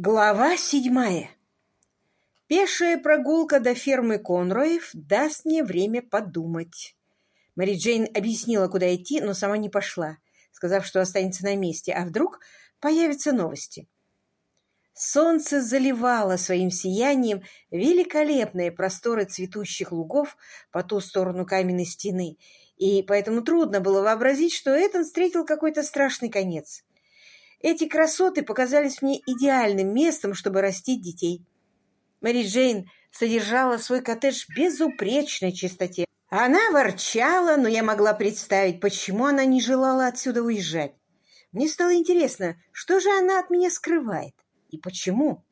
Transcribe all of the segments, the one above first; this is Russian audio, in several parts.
Глава седьмая. Пешая прогулка до фермы Конроев даст мне время подумать. Мэри Джейн объяснила, куда идти, но сама не пошла, сказав, что останется на месте, а вдруг появятся новости. Солнце заливало своим сиянием великолепные просторы цветущих лугов по ту сторону каменной стены, и поэтому трудно было вообразить, что Этан встретил какой-то страшный конец. Эти красоты показались мне идеальным местом, чтобы растить детей. Мэри Джейн содержала свой коттедж в безупречной чистоте. Она ворчала, но я могла представить, почему она не желала отсюда уезжать. Мне стало интересно, что же она от меня скрывает и почему.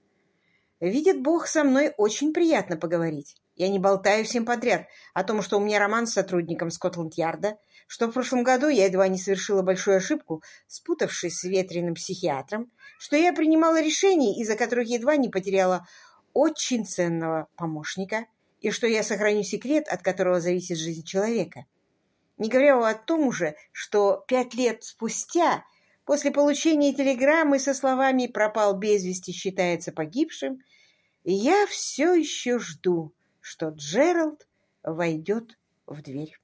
Видит Бог, со мной очень приятно поговорить. Я не болтаю всем подряд о том, что у меня роман с сотрудником Скотланд-Ярда, что в прошлом году я едва не совершила большую ошибку, спутавшись с ветреным психиатром, что я принимала решения, из-за которых едва не потеряла очень ценного помощника, и что я сохраню секрет, от которого зависит жизнь человека. Не говоря о том уже, что пять лет спустя, после получения телеграммы со словами «пропал без вести, считается погибшим», я все еще жду, что Джеральд войдет в дверь.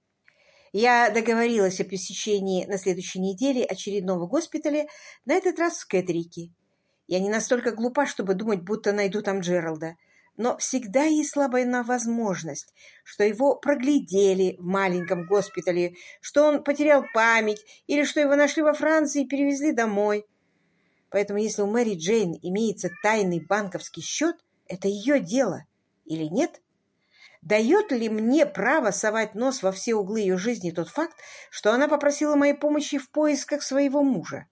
Я договорилась о посещении на следующей неделе очередного госпиталя, на этот раз в Кэтрике. Я не настолько глупа, чтобы думать, будто найду там Джералда, но всегда есть слабая возможность, что его проглядели в маленьком госпитале, что он потерял память или что его нашли во Франции и перевезли домой. Поэтому если у Мэри Джейн имеется тайный банковский счет, это ее дело или нет? Дает ли мне право совать нос во все углы ее жизни тот факт, что она попросила моей помощи в поисках своего мужа?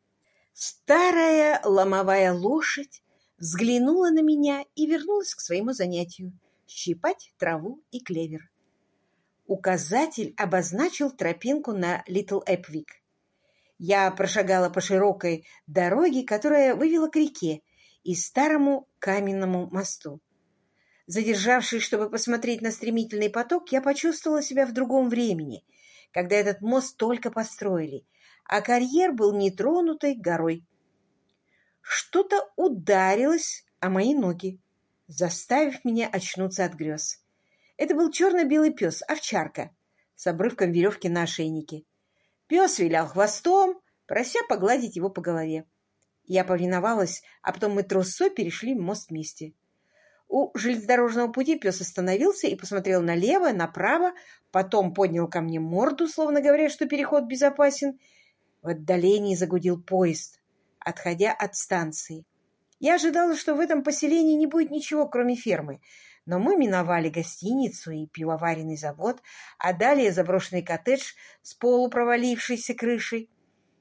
Старая ломовая лошадь взглянула на меня и вернулась к своему занятию — щипать траву и клевер. Указатель обозначил тропинку на Литл Эпвик. Я прошагала по широкой дороге, которая вывела к реке и старому каменному мосту. Задержавшись, чтобы посмотреть на стремительный поток, я почувствовала себя в другом времени, когда этот мост только построили, а карьер был нетронутой горой. Что-то ударилось о мои ноги, заставив меня очнуться от грез. Это был черно-белый пес, овчарка, с обрывком веревки на ошейнике. Пес вилял хвостом, прося погладить его по голове. Я повиновалась, а потом мы трусой перешли мост вместе. У железнодорожного пути пес остановился и посмотрел налево, направо, потом поднял ко мне морду, словно говоря, что переход безопасен. В отдалении загудел поезд, отходя от станции. Я ожидала, что в этом поселении не будет ничего, кроме фермы, но мы миновали гостиницу и пивоваренный завод, а далее заброшенный коттедж с полупровалившейся крышей.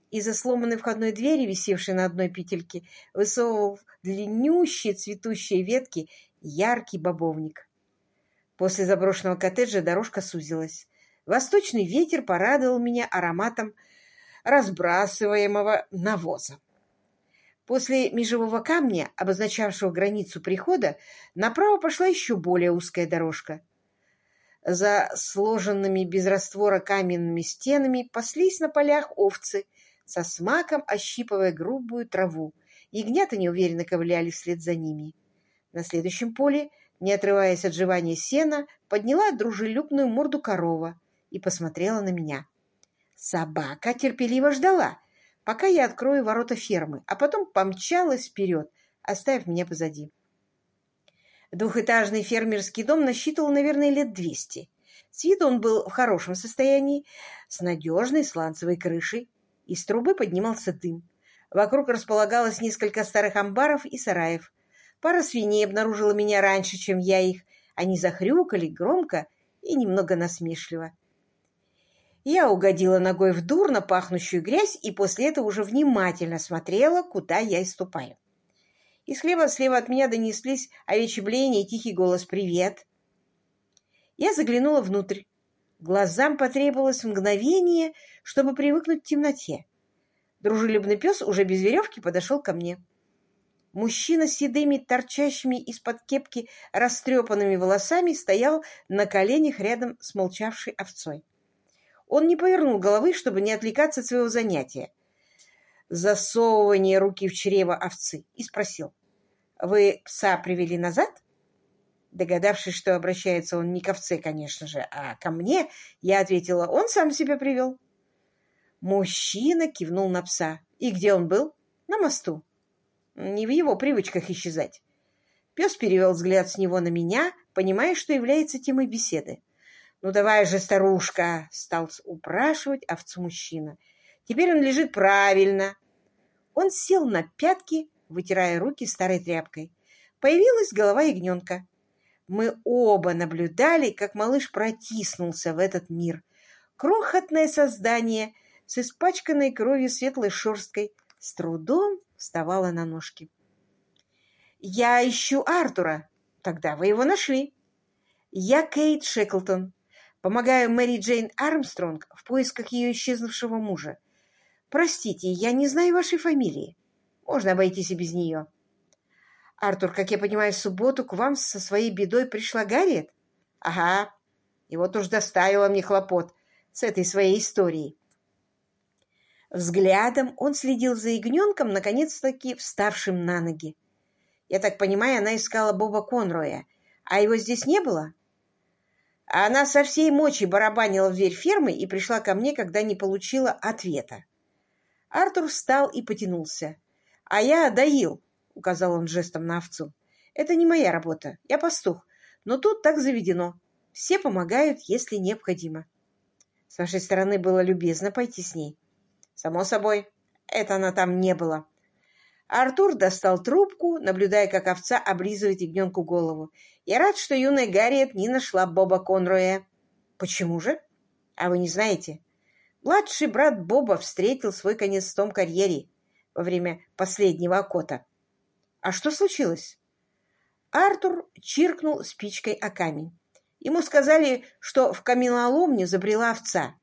Из-за сломанной входной двери, висевшей на одной петельке, высовывал длиннющие цветущие ветки яркий бобовник. После заброшенного коттеджа дорожка сузилась. Восточный ветер порадовал меня ароматом разбрасываемого навоза. После межевого камня, обозначавшего границу прихода, направо пошла еще более узкая дорожка. За сложенными без раствора каменными стенами паслись на полях овцы, со смаком ощипывая грубую траву. Ягнята неуверенно ковыляли вслед за ними. На следующем поле, не отрываясь от жевания сена, подняла дружелюбную морду корова и посмотрела на меня. Собака терпеливо ждала, пока я открою ворота фермы, а потом помчалась вперед, оставив меня позади. Двухэтажный фермерский дом насчитывал, наверное, лет двести. С виду он был в хорошем состоянии, с надежной сланцевой крышей. Из трубы поднимался дым. Вокруг располагалось несколько старых амбаров и сараев. Пара свиней обнаружила меня раньше, чем я их. Они захрюкали громко и немного насмешливо. Я угодила ногой в дурно пахнущую грязь и после этого уже внимательно смотрела, куда я иступаю. И слева-слева от меня донеслись овечьи блеяния и тихий голос «Привет!». Я заглянула внутрь. Глазам потребовалось мгновение, чтобы привыкнуть к темноте. Дружелюбный пес уже без веревки подошел ко мне. Мужчина с седыми, торчащими из-под кепки растрепанными волосами стоял на коленях рядом с молчавшей овцой. Он не повернул головы, чтобы не отвлекаться от своего занятия. Засовывание руки в чрево овцы и спросил. Вы пса привели назад? Догадавшись, что обращается он не к овце, конечно же, а ко мне, я ответила, он сам себя привел. Мужчина кивнул на пса. И где он был? На мосту. Не в его привычках исчезать. Пес перевел взгляд с него на меня, понимая, что является темой беседы. «Ну давай же, старушка!» — стал упрашивать овцу мужчина. «Теперь он лежит правильно». Он сел на пятки, вытирая руки старой тряпкой. Появилась голова ягненка. Мы оба наблюдали, как малыш протиснулся в этот мир. Крохотное создание с испачканной кровью светлой шерсткой с трудом вставало на ножки. «Я ищу Артура. Тогда вы его нашли. Я Кейт Шеклтон. Помогаю Мэри Джейн Армстронг в поисках ее исчезнувшего мужа. Простите, я не знаю вашей фамилии. Можно обойтись и без нее». Артур, как я понимаю, в субботу к вам со своей бедой пришла Гарриет? Ага. И вот уж доставила мне хлопот с этой своей историей. Взглядом он следил за ягненком, наконец-таки вставшим на ноги. Я так понимаю, она искала Боба Конроя, а его здесь не было? Она со всей мочи барабанила в дверь фермы и пришла ко мне, когда не получила ответа. Артур встал и потянулся. А я доил, указал он жестом на овцу. «Это не моя работа. Я пастух. Но тут так заведено. Все помогают, если необходимо». С вашей стороны было любезно пойти с ней. Само собой, это она там не была. Артур достал трубку, наблюдая, как овца облизывает ягненку голову. Я рад, что юная Гарриет не нашла Боба Конроя. Почему же? А вы не знаете? Младший брат Боба встретил свой конец в том карьере во время последнего окота. А что случилось? Артур чиркнул спичкой о камень. Ему сказали, что в каменоломню забрела овца.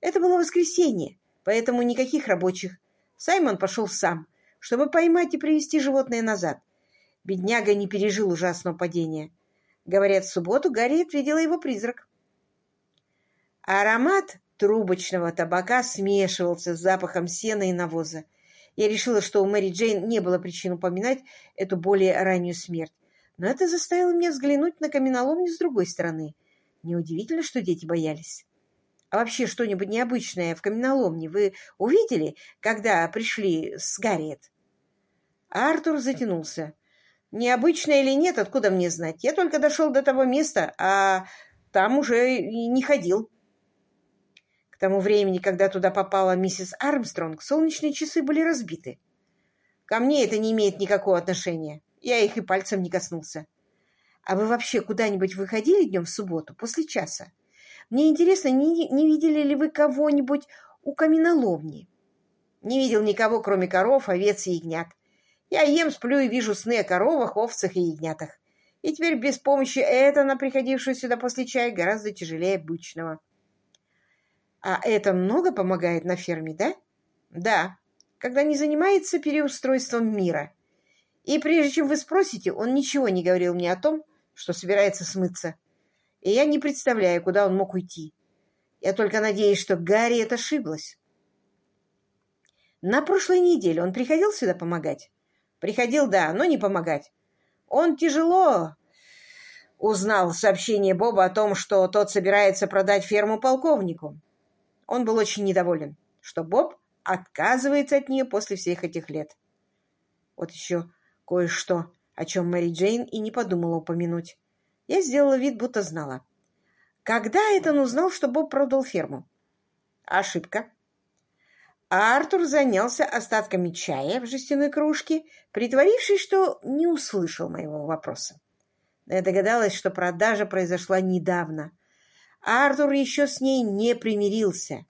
Это было воскресенье, поэтому никаких рабочих. Саймон пошел сам, чтобы поймать и привести животное назад. Бедняга не пережил ужасного падения. Говорят, в субботу Гарриет видела его призрак. Аромат трубочного табака смешивался с запахом сена и навоза. Я решила, что у Мэри Джейн не было причин упоминать эту более раннюю смерть. Но это заставило меня взглянуть на каменоломню с другой стороны. Неудивительно, что дети боялись. А вообще что-нибудь необычное в каменоломне вы увидели, когда пришли с Гарриет? Артур затянулся. Необычное или нет, откуда мне знать? Я только дошел до того места, а там уже и не ходил тому времени, когда туда попала миссис Армстронг, солнечные часы были разбиты. Ко мне это не имеет никакого отношения. Я их и пальцем не коснулся. А вы вообще куда-нибудь выходили днем в субботу, после часа? Мне интересно, не, не видели ли вы кого-нибудь у каменоломни? Не видел никого, кроме коров, овец и ягнят. Я ем, сплю и вижу сны о коровах, овцах и ягнятах. И теперь без помощи Этана, приходившего сюда после чая, гораздо тяжелее обычного. А это много помогает на ферме, да? Да, когда не занимается переустройством мира. И прежде чем вы спросите, он ничего не говорил мне о том, что собирается смыться. И я не представляю, куда он мог уйти. Я только надеюсь, что Гарри это ошиблась. На прошлой неделе он приходил сюда помогать? Приходил, да, но не помогать. Он тяжело узнал сообщение Боба о том, что тот собирается продать ферму полковнику. Он был очень недоволен, что Боб отказывается от нее после всех этих лет. Вот еще кое-что, о чем Мэри Джейн и не подумала упомянуть. Я сделала вид, будто знала. Когда Этан узнал, что Боб продал ферму? Ошибка. Артур занялся остатками чая в жестяной кружке, притворившись, что не услышал моего вопроса. Я догадалась, что продажа произошла недавно, Артур еще с ней не примирился.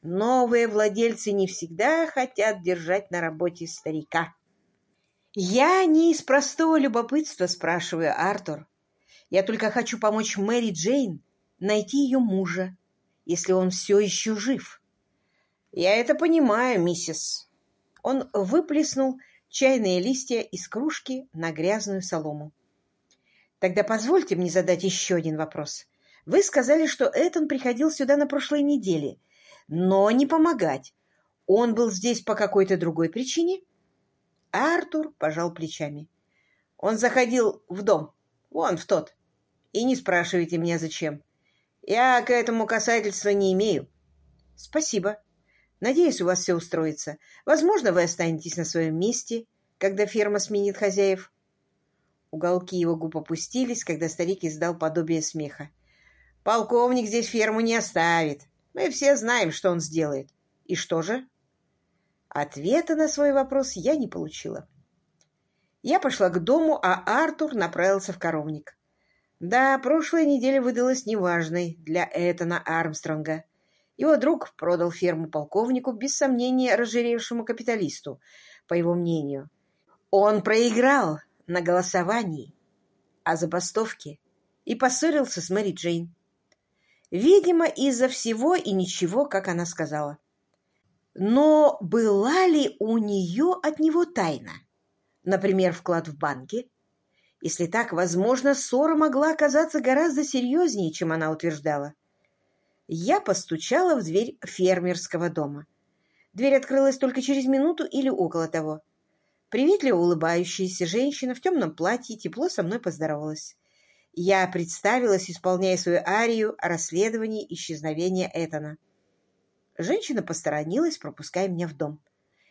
Новые владельцы не всегда хотят держать на работе старика. Я не из простого любопытства спрашиваю, Артур. Я только хочу помочь Мэри Джейн найти ее мужа, если он все еще жив. Я это понимаю, миссис. Он выплеснул чайные листья из кружки на грязную солому. Тогда позвольте мне задать еще один вопрос. Вы сказали, что Этан приходил сюда на прошлой неделе, но не помогать. Он был здесь по какой-то другой причине? Артур пожал плечами. Он заходил в дом, вон в тот. И не спрашивайте меня, зачем. Я к этому касательства не имею. Спасибо. Надеюсь, у вас все устроится. Возможно, вы останетесь на своем месте, когда ферма сменит хозяев. Уголки его губ опустились, когда старик издал подобие смеха. Полковник здесь ферму не оставит. Мы все знаем, что он сделает. И что же? Ответа на свой вопрос я не получила. Я пошла к дому, а Артур направился в коровник. Да, прошлая неделя выдалась неважной для Этана Армстронга. Его друг продал ферму полковнику, без сомнения разжиревшему капиталисту, по его мнению. Он проиграл на голосовании о забастовке и поссорился с Мэри Джейн. Видимо, из-за всего и ничего, как она сказала. Но была ли у нее от него тайна? Например, вклад в банке? Если так, возможно, ссора могла оказаться гораздо серьезнее, чем она утверждала. Я постучала в дверь фермерского дома. Дверь открылась только через минуту или около того. Приветливо улыбающаяся женщина в темном платье тепло со мной поздоровалась. Я представилась, исполняя свою арию о расследовании исчезновения Этана. Женщина посторонилась, пропуская меня в дом.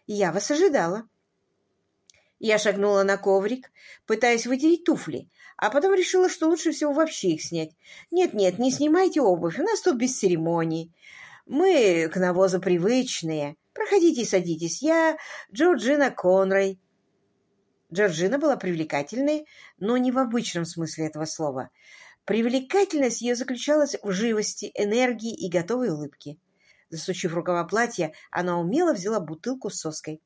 «Я вас ожидала». Я шагнула на коврик, пытаясь вытереть туфли, а потом решила, что лучше всего вообще их снять. «Нет-нет, не снимайте обувь, у нас тут без церемоний. Мы к навозу привычные. Проходите и садитесь. Я Джорджина Конрой». Джорджина была привлекательной, но не в обычном смысле этого слова. Привлекательность ее заключалась в живости, энергии и готовой улыбке. Засучив рукава платья, она умело взяла бутылку с соской.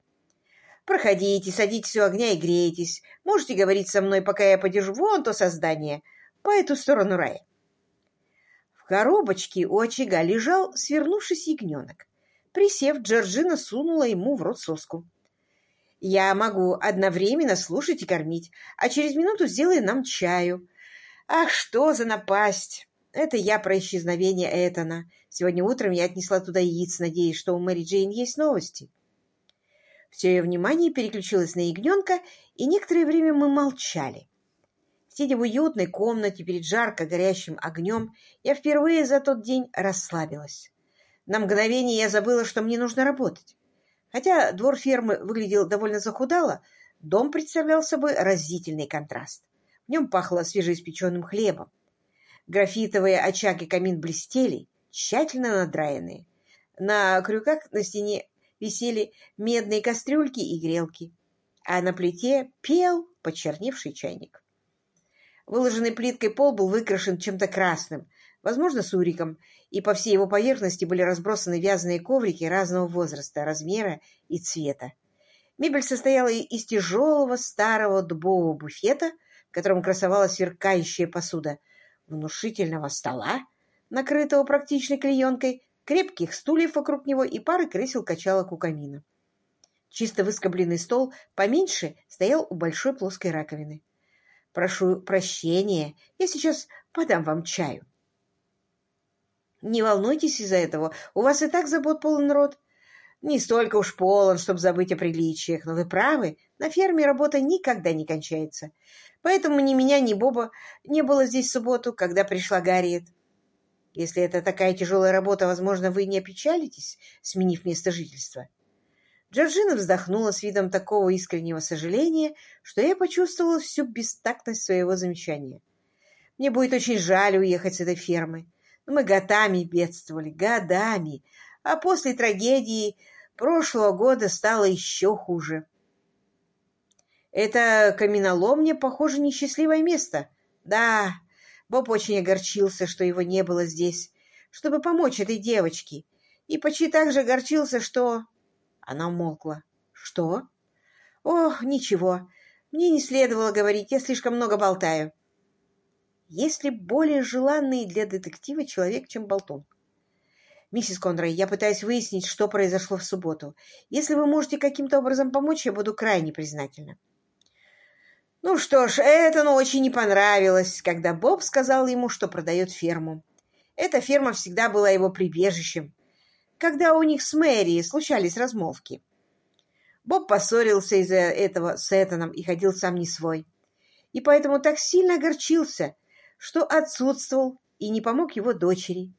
«Проходите, садитесь у огня и грейтесь. Можете говорить со мной, пока я подержу вон то создание, по эту сторону рая». В коробочке у очага лежал, свернувшись ягненок. Присев, Джорджина сунула ему в рот соску. Я могу одновременно слушать и кормить, а через минуту сделай нам чаю. Ах, что за напасть! Это я про исчезновение Этана. Сегодня утром я отнесла туда яиц, надеясь, что у Мэри Джейн есть новости. Все ее внимание переключилось на ягненка, и некоторое время мы молчали. Сидя в уютной комнате перед жарко горящим огнем, я впервые за тот день расслабилась. На мгновение я забыла, что мне нужно работать. Хотя двор фермы выглядел довольно захудало, дом представлял собой разительный контраст. В нем пахло свежеиспеченным хлебом. Графитовые очаги камин блестели, тщательно надраенные. На крюках на стене висели медные кастрюльки и грелки, а на плите пел почерневший чайник. Выложенный плиткой пол был выкрашен чем-то красным, возможно, суриком, и по всей его поверхности были разбросаны вязаные коврики разного возраста, размера и цвета. Мебель состояла из тяжелого старого дубового буфета, в котором красовалась сверкающая посуда, внушительного стола, накрытого практичной клеенкой, крепких стульев вокруг него и пары кресел-качалок у камина. Чисто выскобленный стол поменьше стоял у большой плоской раковины. «Прошу прощения, я сейчас подам вам чаю». Не волнуйтесь из-за этого, у вас и так забот полон рот. Не столько уж полон, чтобы забыть о приличиях, но вы правы, на ферме работа никогда не кончается. Поэтому ни меня, ни Боба не было здесь в субботу, когда пришла Гарриет. Если это такая тяжелая работа, возможно, вы не опечалитесь, сменив место жительства. Джорджина вздохнула с видом такого искреннего сожаления, что я почувствовала всю бестактность своего замечания. Мне будет очень жаль уехать с этой фермы. Мы годами бедствовали, годами, а после трагедии прошлого года стало еще хуже. Это каменоломня, похоже, несчастливое место. Да, Боб очень огорчился, что его не было здесь, чтобы помочь этой девочке, и почти так же огорчился, что... Она умолкла. Что? О, ничего. Мне не следовало говорить, я слишком много болтаю. Есть ли более желанный для детектива человек, чем Болтун? Миссис Конрой, я пытаюсь выяснить, что произошло в субботу. Если вы можете каким-то образом помочь, я буду крайне признательна. Ну что ж, Этану очень не понравилось, когда Боб сказал ему, что продает ферму. Эта ферма всегда была его прибежищем, когда у них с Мэри случались размолвки. Боб поссорился из-за этого с Этаном и ходил сам не свой. и поэтому так сильно огорчился, что отсутствовал и не помог его дочери.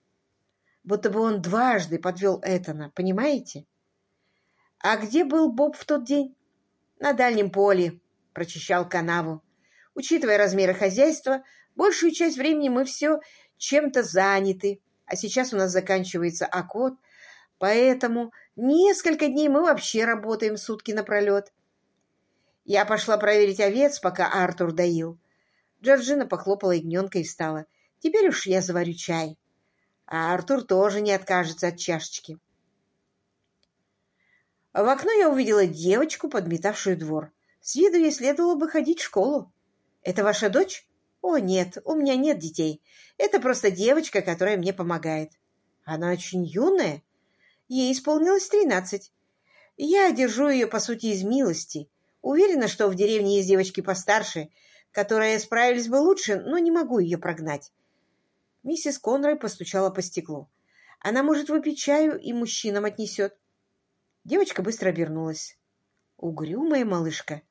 Будто бы он дважды подвел Этана, понимаете? А где был Боб в тот день? На дальнем поле, прочищал канаву. Учитывая размеры хозяйства, большую часть времени мы все чем-то заняты, а сейчас у нас заканчивается окот, поэтому несколько дней мы вообще работаем сутки напролет. Я пошла проверить овец, пока Артур доил. Джорджина похлопала ягненка и встала. Теперь уж я заварю чай. А Артур тоже не откажется от чашечки. В окно я увидела девочку, подметавшую двор. С виду ей следовало бы ходить в школу. «Это ваша дочь?» «О, нет, у меня нет детей. Это просто девочка, которая мне помогает». «Она очень юная. Ей исполнилось тринадцать. Я держу ее, по сути, из милости. Уверена, что в деревне есть девочки постарше, которые справились бы лучше, но не могу ее прогнать. Миссис Конрой постучала по стеклу. Она может выпить чаю и мужчинам отнесет. Девочка быстро обернулась. Угрюмая малышка.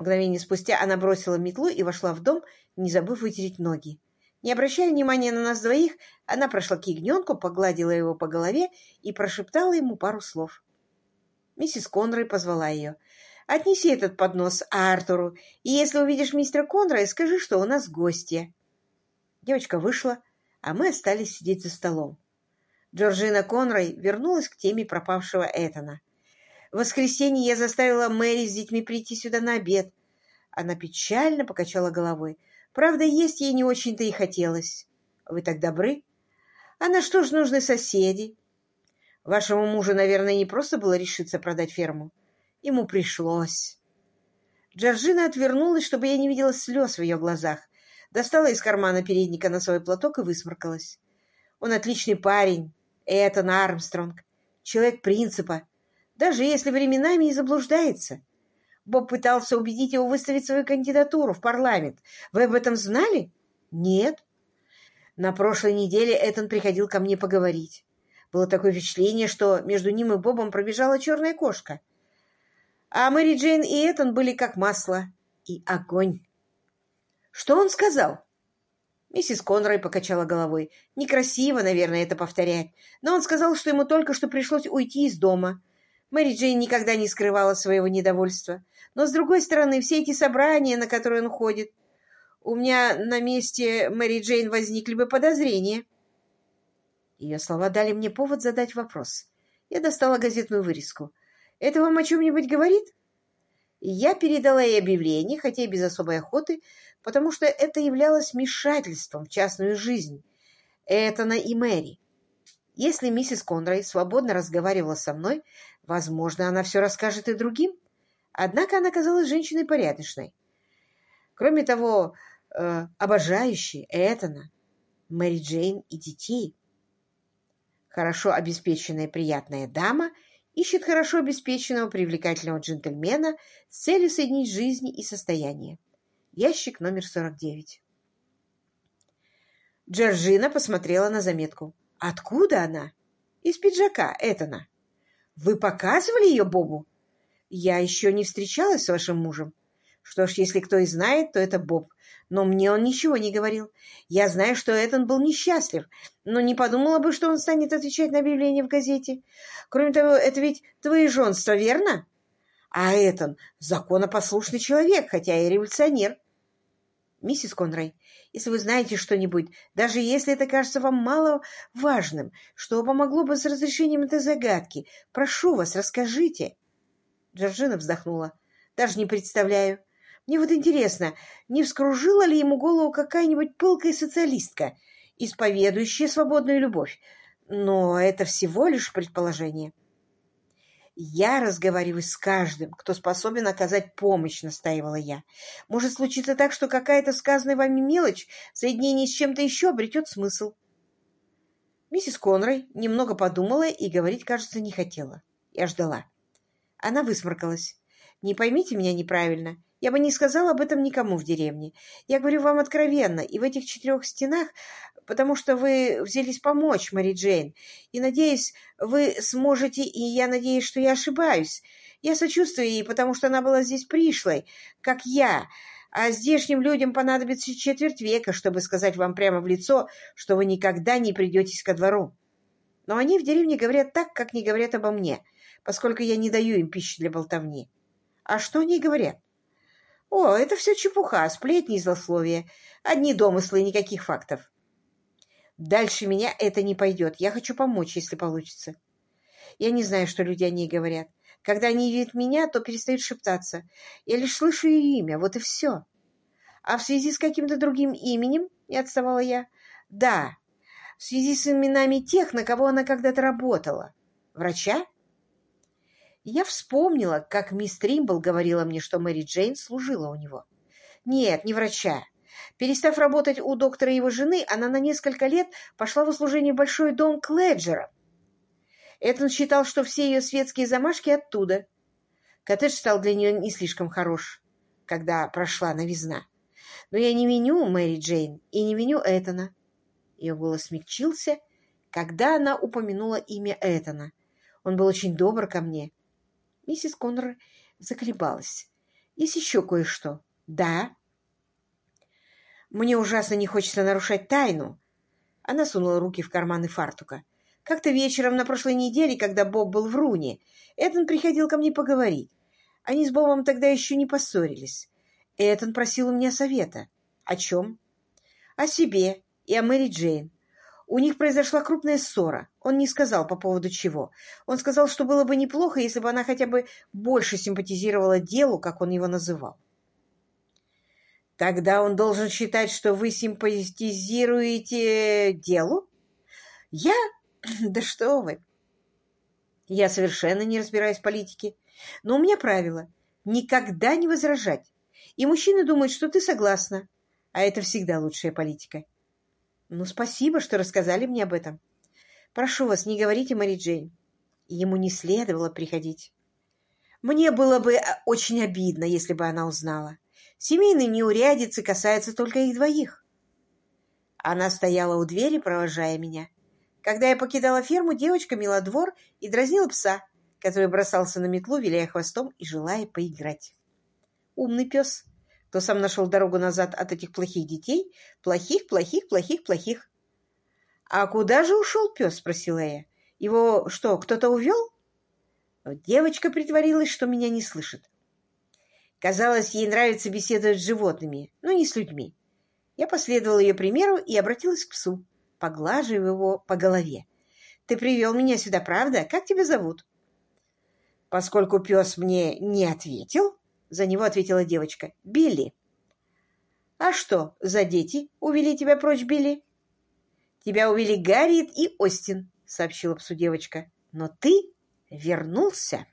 Мгновение спустя она бросила метлу и вошла в дом, не забыв вытереть ноги. Не обращая внимания на нас двоих, она прошла к ягненку, погладила его по голове и прошептала ему пару слов. Миссис Конрой позвала ее. Отнеси этот поднос Артуру, и если увидишь мистера Конрая, скажи, что у нас гости. Девочка вышла, а мы остались сидеть за столом. Джорджина Конрой вернулась к теме пропавшего Этана. В воскресенье я заставила Мэри с детьми прийти сюда на обед. Она печально покачала головой. Правда, есть ей не очень-то и хотелось. Вы так добры. А на что ж нужны соседи? Вашему мужу, наверное, не просто было решиться продать ферму. Ему пришлось. Джорджина отвернулась, чтобы я не видела слез в ее глазах. Достала из кармана передника носовой платок и высморкалась. Он отличный парень, Этан Армстронг, человек принципа, даже если временами и заблуждается. Боб пытался убедить его выставить свою кандидатуру в парламент. Вы об этом знали? Нет. На прошлой неделе Этан приходил ко мне поговорить. Было такое впечатление, что между ним и Бобом пробежала черная кошка. А Мэри Джейн и Этан были как масло и огонь. Что он сказал? Миссис Конрой покачала головой. Некрасиво, наверное, это повторять. Но он сказал, что ему только что пришлось уйти из дома. Мэри Джейн никогда не скрывала своего недовольства. Но, с другой стороны, все эти собрания, на которые он ходит, у меня на месте Мэри Джейн возникли бы подозрения. Ее слова дали мне повод задать вопрос. Я достала газетную вырезку. Это вам о чем-нибудь говорит? Я передала ей объявление, хотя и без особой охоты, потому что это являлось вмешательством в частную жизнь Этана и Мэри. Если миссис Конрой свободно разговаривала со мной, возможно, она все расскажет и другим. Однако она казалась женщиной порядочной. Кроме того, э, обожающей Этана, Мэри Джейн и детей. Хорошо обеспеченная приятная дама — ищет хорошо обеспеченного привлекательного джентльмена с целью соединить жизнь и состояние. Ящик номер 49. Джорджина посмотрела на заметку. «Откуда она?» «Из пиджака, Этана». «Вы показывали ее Бобу?» «Я еще не встречалась с вашим мужем». «Что ж, если кто и знает, то это Боб но мне он ничего не говорил. Я знаю, что Этан был несчастлив, но не подумала бы, что он станет отвечать на объявление в газете. Кроме того, это ведь двоеженство, верно? А Этан — законопослушный человек, хотя и революционер. Миссис Конрай, если вы знаете что-нибудь, даже если это кажется вам мало важным, что помогло бы с разрешением этой загадки, прошу вас, расскажите. Джорджина вздохнула. Даже не представляю. Мне вот интересно, не вскружила ли ему голову какая-нибудь пылкая социалистка, исповедующая свободную любовь? Но это всего лишь предположение. «Я разговариваю с каждым, кто способен оказать помощь», — настаивала я. «Может случиться так, что какая-то сказанная вами мелочь в соединении с чем-то еще обретет смысл». Миссис Конрой немного подумала и говорить, кажется, не хотела. Я ждала. Она высморкалась. «Не поймите меня неправильно. Я бы не сказала об этом никому в деревне. Я говорю вам откровенно, и в этих четырех стенах, потому что вы взялись помочь, Мэри Джейн, и, надеюсь, вы сможете, и я надеюсь, что я ошибаюсь. Я сочувствую ей, потому что она была здесь пришлой, как я, А здешним людям понадобится четверть века, чтобы сказать вам прямо в лицо, что вы никогда не придетесь ко двору. Но они в деревне говорят так, как не говорят обо мне, поскольку я не даю им пищи для болтовни. А что они говорят? О, это все чепуха, сплетни и злословия. Одни домыслы никаких фактов. Дальше меня это не пойдет. Я хочу помочь, если получится. Я не знаю, что люди о ней говорят. Когда они видят меня, то перестают шептаться. Я лишь слышу ее имя, вот и все. А в связи с каким-то другим именем, не отставала я, да, в связи с именами тех, на кого она когда-то работала. Врача? Я вспомнила, как мисс Тримбл говорила мне, что Мэри Джейн служила у него. Нет, не врача. Перестав работать у доктора и его жены, она на несколько лет пошла в услужение в большой дом Кледжера. Этон считал, что все ее светские замашки оттуда. Коттедж стал для нее не слишком хорош, когда прошла новизна. Но я не виню Мэри Джейн и не виню Этона. Ее голос смягчился, когда она упомянула имя Этона. Он был очень добр ко мне. Миссис Коннор заколебалась. Есть еще кое-что. Да. Мне ужасно не хочется нарушать тайну. Она сунула руки в карманы фартука. Как-то вечером на прошлой неделе, когда Боб был в Руне, Этан приходил ко мне поговорить. Они с Бобом тогда еще не поссорились. Этан просил у меня совета. О чем? О себе и о Мэри Джейн. У них произошла крупная ссора. Он не сказал по поводу чего. Он сказал, что было бы неплохо, если бы она хотя бы больше симпатизировала делу, как он его называл. Тогда он должен считать, что вы симпатизируете делу? Я Да что вы! Я совершенно не разбираюсь в политике. Но у меня правило — никогда не возражать. И мужчины думают, что ты согласна. А это всегда лучшая политика. Ну, спасибо, что рассказали мне об этом. Прошу вас, не говорите Мэри Джейн. Ему не следовало приходить. Мне было бы э, очень обидно, если бы она узнала. Семейные неурядицы касаются только их двоих. Она стояла у двери, провожая меня. Когда я покидала ферму, девочка мела двор и дразнила пса, который бросался на метлу, виляя хвостом и желая поиграть. Умный пес, кто сам нашел дорогу назад от этих плохих детей. Плохих, плохих, плохих, плохих. — А куда же ушел пес? — спросила я. — Его что, кто-то увел? Девочка притворилась, что меня не слышит. Казалось, ей нравится беседовать с животными, но не с людьми. Я последовала ее примеру и обратилась к псу поглаживая его по голове. «Ты привел меня сюда, правда? Как тебя зовут?» Поскольку пес мне не ответил, за него ответила девочка. «Билли». «А что за дети увели тебя прочь, Билли?» «Тебя увели Гарриет и Остин», — сообщила псу девочка. «Но ты вернулся».